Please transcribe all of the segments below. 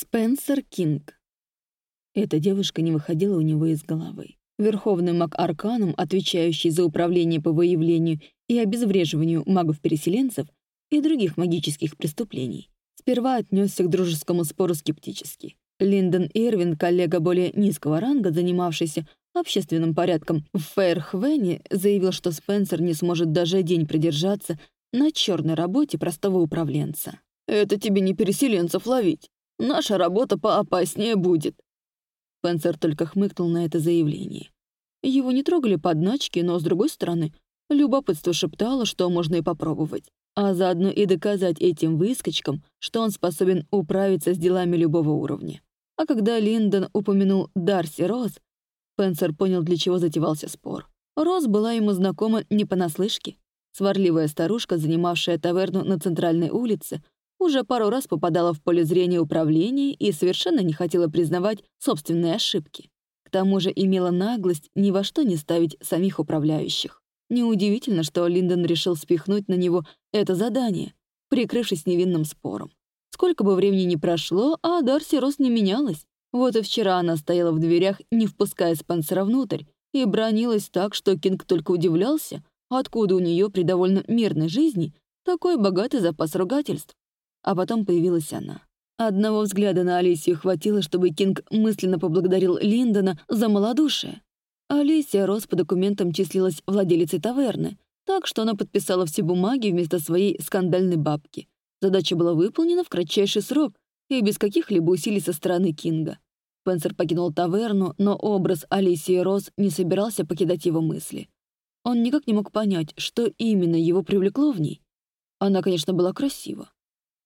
Спенсер Кинг. Эта девушка не выходила у него из головы. Верховный маг Арканом, отвечающий за управление по выявлению и обезвреживанию магов-переселенцев и других магических преступлений, сперва отнесся к дружескому спору скептически. Линдон Ирвин, коллега более низкого ранга, занимавшийся общественным порядком в Фейрхвене, заявил, что Спенсер не сможет даже день продержаться на черной работе простого управленца. «Это тебе не переселенцев ловить. Наша работа поопаснее будет». Спенсер только хмыкнул на это заявление. Его не трогали подначки, но, с другой стороны, любопытство шептало, что можно и попробовать, а заодно и доказать этим выскочкам, что он способен управиться с делами любого уровня. А когда Линдон упомянул Дарси Росс, Спенсер понял, для чего затевался спор. Росс была ему знакома не понаслышке. Сварливая старушка, занимавшая таверну на центральной улице, уже пару раз попадала в поле зрения управления и совершенно не хотела признавать собственные ошибки. К тому же имела наглость ни во что не ставить самих управляющих. Неудивительно, что Линдон решил спихнуть на него это задание, прикрывшись невинным спором. Сколько бы времени ни прошло, а Дарси Рос не менялась. Вот и вчера она стояла в дверях, не впуская Спенсера внутрь, и бронилась так, что Кинг только удивлялся, откуда у нее при довольно мирной жизни такой богатый запас ругательств. А потом появилась она. Одного взгляда на Алисию хватило, чтобы Кинг мысленно поблагодарил Линдона за малодушие. Алисия Рос по документам числилась владелицей таверны, так что она подписала все бумаги вместо своей скандальной бабки. Задача была выполнена в кратчайший срок и без каких-либо усилий со стороны Кинга. Спенсер покинул таверну, но образ Алисии Рос не собирался покидать его мысли. Он никак не мог понять, что именно его привлекло в ней. Она, конечно, была красива.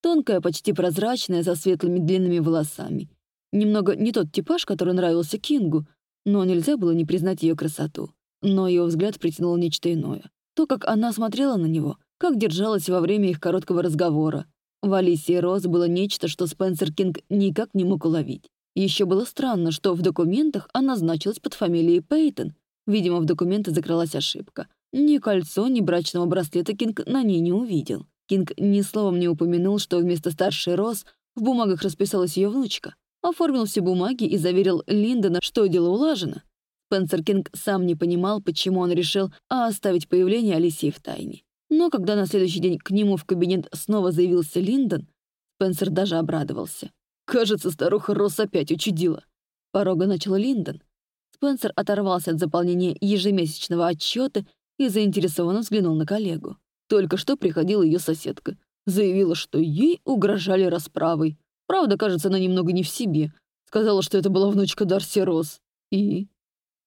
Тонкая, почти прозрачная, со светлыми длинными волосами. Немного не тот типаж, который нравился Кингу, но нельзя было не признать ее красоту. Но его взгляд притянул нечто иное. То, как она смотрела на него, как держалась во время их короткого разговора. В Алисии Роз было нечто, что Спенсер Кинг никак не мог уловить. Еще было странно, что в документах она значилась под фамилией Пейтон. Видимо, в документы закралась ошибка. Ни кольцо, ни брачного браслета Кинг на ней не увидел. Кинг ни словом не упомянул, что вместо старшей Роз в бумагах расписалась ее внучка. Оформил все бумаги и заверил Линдона, что дело улажено. Спенсер Кинг сам не понимал, почему он решил оставить появление Алисии в тайне. Но когда на следующий день к нему в кабинет снова заявился Линдон, Спенсер даже обрадовался. «Кажется, старуха Росс опять учудила». Порога начал Линдон. Спенсер оторвался от заполнения ежемесячного отчета и заинтересованно взглянул на коллегу. Только что приходила ее соседка. Заявила, что ей угрожали расправой. Правда, кажется, она немного не в себе. Сказала, что это была внучка Дарси Росс. И...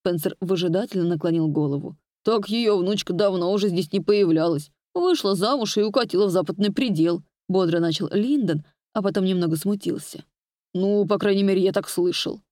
Спенсер выжидательно наклонил голову. Так ее внучка давно уже здесь не появлялась. Вышла замуж и укатила в западный предел. Бодро начал Линдон, а потом немного смутился. Ну, по крайней мере, я так слышал.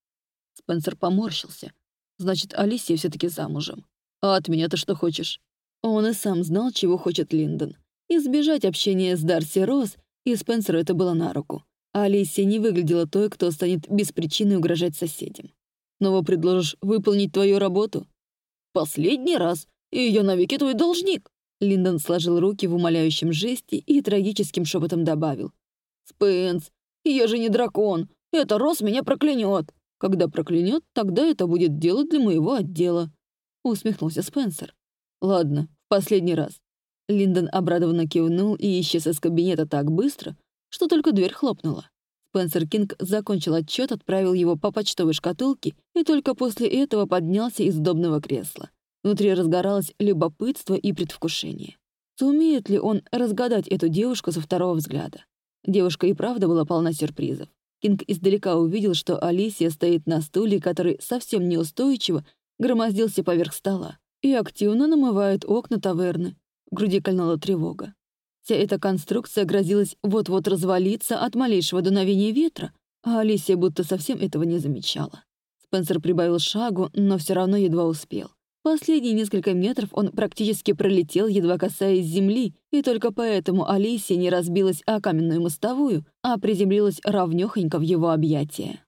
Спенсер поморщился. Значит, Алисия все таки замужем. А от меня ты что хочешь? Он и сам знал, чего хочет Линдон. Избежать общения с Дарси Росс, и Спенсеру это было на руку. А Алисия не выглядела той, кто станет без причины угрожать соседям. «Снова предложишь выполнить твою работу?» «Последний раз, и я навеки твой должник!» Линдон сложил руки в умоляющем жесте и трагическим шепотом добавил. «Спенс, я же не дракон, это Росс меня проклянет. Когда проклянет, тогда это будет дело для моего отдела», — усмехнулся Спенсер. «Ладно, последний раз». Линдон обрадованно кивнул и исчез из кабинета так быстро, что только дверь хлопнула. Спенсер Кинг закончил отчет, отправил его по почтовой шкатулке и только после этого поднялся из удобного кресла. Внутри разгоралось любопытство и предвкушение. Сумеет ли он разгадать эту девушку со второго взгляда? Девушка и правда была полна сюрпризов. Кинг издалека увидел, что Алисия стоит на стуле, который совсем неустойчиво громоздился поверх стола и активно намывает окна таверны. В груди кольнула тревога. Вся эта конструкция грозилась вот-вот развалиться от малейшего дуновения ветра, а Алисия будто совсем этого не замечала. Спенсер прибавил шагу, но все равно едва успел. Последние несколько метров он практически пролетел, едва касаясь земли, и только поэтому Алисия не разбилась о каменную мостовую, а приземлилась ровнёхонько в его объятия.